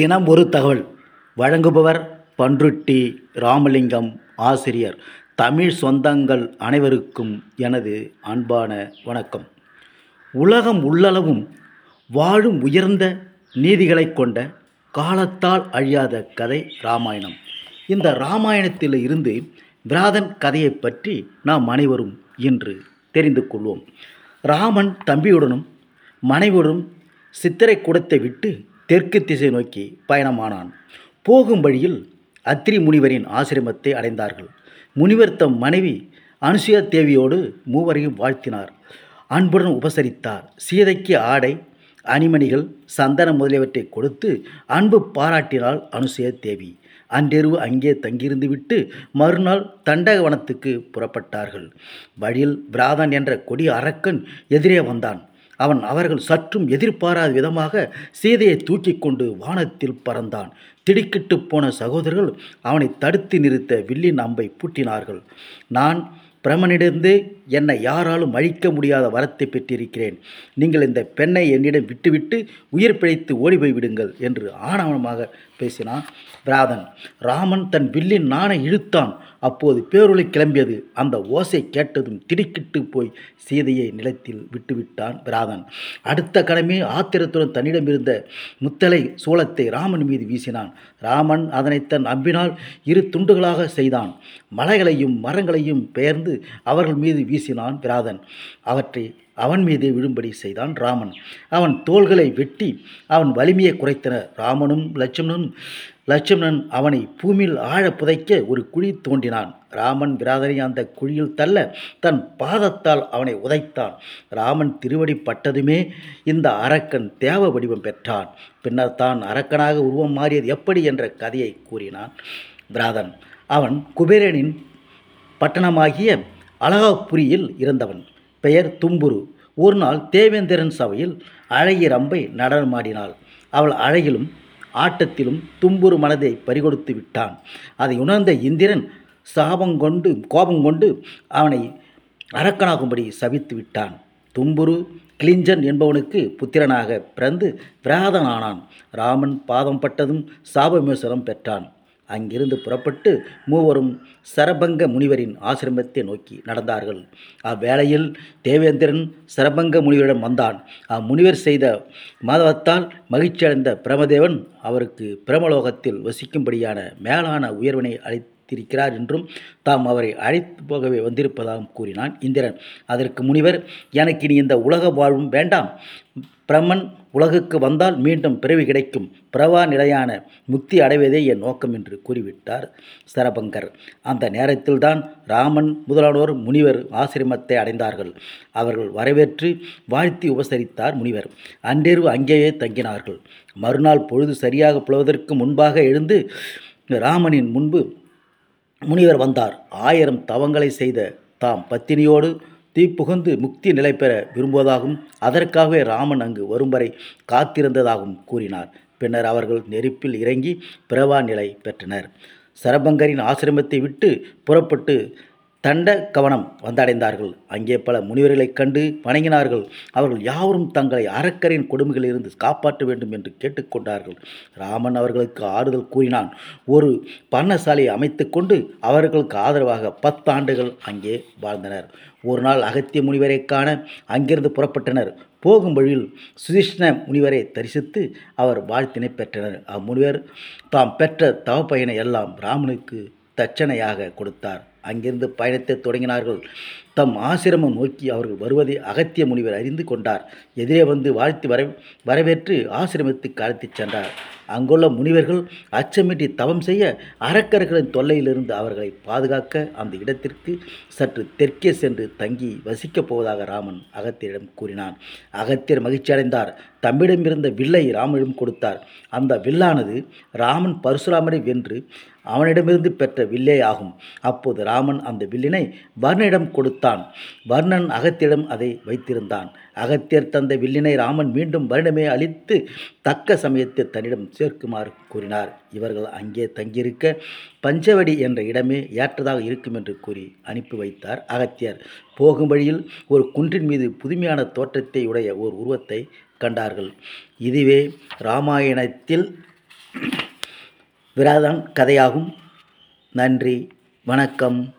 தினம் ஒரு தகவல். வழங்குபவர் பன்ருட்டி ராமலிங்கம் ஆசிரியர். தமிழ் சொந்தங்கள் அனைவருக்கும் எனது அன்பான வணக்கம். உலகம் உள்ளளவும் வாழும் உயர்ந்த நீதிகளை கொண்ட காலத்தால் அழியாத கதை ராமாயணம். இந்த ராமாயணத்தில் இருந்து விராதன் கதையை பற்றி நாம் அனைவரும் இன்று தெரிந்து கொள்வோம். ராமன் தம்பியுடனும் மனைவியுடனும் சித்திரை கூடத்தை விட்டு தெற்கு திசை நோக்கி பயணமானான். போகும் வழியில் அத்திரி முனிவரின் ஆசிரமத்தை அடைந்தார்கள். முனிவர் தம் மனைவி அனுசுயா தேவியோடு மூவரையும் வாழ்த்தினார். அன்புடன் உபசரித்தார். சீதைக்கு ஆடை அணிமணிகள் சந்தனம் முதலியவற்றை கொடுத்து அன்பு பாராட்டினாள் அனுசுயா தேவி அன்றிரவு அங்கே தங்கியிருந்து விட்டு மறுநாள் தண்டகவனத்துக்கு புறப்பட்டார்கள். வழியில் பிராதன் என்ற கொடி அரக்கன் எதிரே வந்தான். அவன் அவர்கள் சற்றும் எதிர்பாராத விதமாக சீதையை தூக்கி கொண்டு வானத்தில் பறந்தான். திடுக்கிட்டு போன சகோதரர்கள் அவனை தடுத்து நிறுத்த வில்லின் அம்பை பூட்டினார்கள். நான் பிரமனிடந்து என்னை யாராலும் அழிக்க முடியாத வரத்தை பெற்றிருக்கிறேன். நீங்கள் இந்த பெண்ணை என்னிடம் விட்டுவிட்டு உயிர் பிழைத்து ஓடி போய் விடுங்கள் என்று ஆணவனமாக பேசினான் பிராதன் ராமன் தன் வில்லின் நாணை இழுத்தான். அப்போது பேருளை கிளம்பியது. அந்த ஓசை கேட்டதும் திடுக்கிட்டு போய் சீதையை நிலத்தில் விட்டுவிட்டான் பிராதன் அடுத்த கடமே ஆத்திரத்துடன் தன்னிடமிருந்த முத்தலை சோளத்தை ராமன் மீது வீசினான். ராமன் அதனை தன் அம்பினால் இரு துண்டுகளாக செய்தான். மலைகளையும் மரங்களையும் பெயர்ந்து அவர்கள் மீது வீசினான் பிராதன் அவற்றை அவன் மீதே விழும்படி செய்தான் ராமன். அவன் தோள்களை வெட்டி அவன் வலிமையை குறைத்தனர் ராமனும் லட்சுமணனும் லட்சுமணன் அவனை பூமியில் ஆழ புதைக்க ஒரு குழி தோண்டினான். ராமன் விராதனை அந்த குழியில் தள்ள தன் பாதத்தால் அவனை உதைத்தான். ராமன் திருவடி பட்டதுமே இந்த அரக்கன் தேவ வடிவம் பெற்றான். பின்னர் தான் அரக்கனாக உருவம் மாறியது எப்படி என்ற கதையை கூறினான் பிராதன் அவன் குபேரனின் பட்டணமாகிய அழகாபுரியில் இருந்தவன் பெயர் தும்புரு. ஒரு நாள் தேவேந்திரன் சபையில் அழகிய ரம்பை நடனமாடினாள் அவள் அழகிலும் ஆட்டத்திலும் தும்புரு மனதை பறிகொடுத்து விட்டான். அதை உணர்ந்த இந்திரன் சாபங்கொண்டு கோபங்கொண்டு அவனை அரக்கனாகும்படி சபித்து விட்டான். தும்புரு கிளிஞ்சன் என்பவனுக்கு புத்திரனாக பிறந்து பிராதனானான் ராமன் பாதம் பட்டதும் சாபமேஸ்வரம் பெற்றான். அங்கிருந்து புறப்பட்டு மூவரும் சரபங்க முனிவரின் ஆசிரமத்தை நோக்கி நடந்தார்கள். அவ்வேளையில் தேவேந்திரன் சரபங்க முனிவரிடம் வந்தான். அம்முனிவர் செய்த மாதவத்தால் மகிழ்ச்சியடைந்த பிரமதேவன் அவருக்கு பிரமலோகத்தில் வசிக்கும்படியான மேலான உயர்வினை அளித்திருக்கிறார் என்றும் தாம் அவரை அழைத்து போகவே வந்திருப்பதாகவும் கூறினான் இந்திரன். அதற்கு முனிவர் எனக்கு இனி இந்த உலக வாழ்வும் வேண்டாம். பிரம்மன் உலகுக்கு வந்தால் மீண்டும் பிறவி கிடைக்கும். பிரவா நிலையான முக்தி அடைவதே என் நோக்கம் என்று கூறிவிட்டார் சரபங்கர். அந்த நேரத்தில்தான் ராமன் முதலானோர் முனிவர் ஆசிரமத்தை அடைந்தார்கள். அவர்கள் வரவேற்று வாழ்த்தி உபசரித்தார் முனிவர். அன்றிரவு அங்கேயே தங்கினார்கள். மறுநாள் பொழுது சரியாக புலவதற்கு முன்பாக எழுந்து ராமனின் முன்பு முனிவர் வந்தார். ஆயிரம் தவங்களை செய்த தாம் பத்தினியோடு தீப்புகுந்து முக்தி நிலை பெற விரும்புவதாகவும் அதற்காகவே ராமன் அங்கு வரும் வரை காத்திருந்ததாகவும் கூறினார். பின்னர் அவர்கள் நெருப்பில் இறங்கி பிரவா நிலை பெற்றனர். சரபங்கரின் ஆசிரமத்தை விட்டு புறப்பட்டு தண்ட கவனம் வந்தடைந்தார்கள். அங்கே பல முனிவர்களைக் கண்டு வணங்கினார்கள். அவர்கள் யாவரும் தங்களை அரக்கரின் கொடுமைகளிலிருந்து காப்பாற்ற வேண்டும் என்று கேட்டுக்கொண்டார்கள். ராமன் அவர்களுக்கு ஆறுதல் கூறினான். ஒரு பர்ணசாலையை அமைத்து கொண்டு அவர்களுக்கு ஆதரவாக பத்தாண்டுகள் அங்கே வாழ்ந்தனர். ஒரு நாள் அகத்திய முனிவரை காண அங்கிருந்து புறப்பட்டனர். போகும் வழியில் சுதிஷ்ண முனிவரை தரிசித்து அவர் வாழ்த்தினை பெற்றனர். அம்முனிவர் தாம் பெற்ற தவப்பயனை எல்லாம் ராமனுக்கு தட்சணையாக கொடுத்தார். அங்கிருந்து பயணத்தை தொடங்கினார்கள். தம் ஆசிரமம் நோக்கி அவர்கள் வருவதை அகத்திய முனிவர் அறிந்து கொண்டார். எதிரே வந்து வாழ்த்தி வர வரவேற்று ஆசிரமத்துக்கு அழைத்துச் சென்றார். அங்குள்ள முனிவர்கள் அச்சமின்றி தவம் செய்ய அரக்கர்களின் தொல்லையிலிருந்து அவர்களை பாதுகாக்க அந்த இடத்திற்கு சற்று தெற்கே சென்று தங்கி வசிக்கப் போவதாக ராமன் அகத்தியரிடம் கூறினான். அகத்தியர் மகிழ்ச்சி அடைந்தார் தம்மிடமிருந்த வில்லை ராமனிடம் கொடுத்தார். அந்த வில்லானது ராமன் பரசுராமரை வென்று அவனிடமிருந்து பெற்ற வில்லே ஆகும். அப்போது ராமன் அந்த வில்லினை வர்ணனிடம் கொடுத்தான். வர்ணன் அகத்தியிடம் அதை வைத்திருந்தான். அகத்தியர் தந்த வில்லினை ராமன் மீண்டும் வருடமே அளித்து தக்க சமயத்தில் தன்னிடம் சேர்க்குமாறு கூறினார். இவர்கள் அங்கே தங்கியிருக்க பஞ்சவடி என்ற இடமே ஏற்றதாக இருக்கும் என்று கூறி அனுப்பி வைத்தார். அகத்தியர் போகும் வழியில் ஒரு குன்றின் மீது புதுமையான தோற்றத்தை உடைய ஓர் உருவத்தை கண்டார்கள். இதுவே ராமாயணத்தில் விராதன் கதையாகும். நன்றி. வணக்கம்.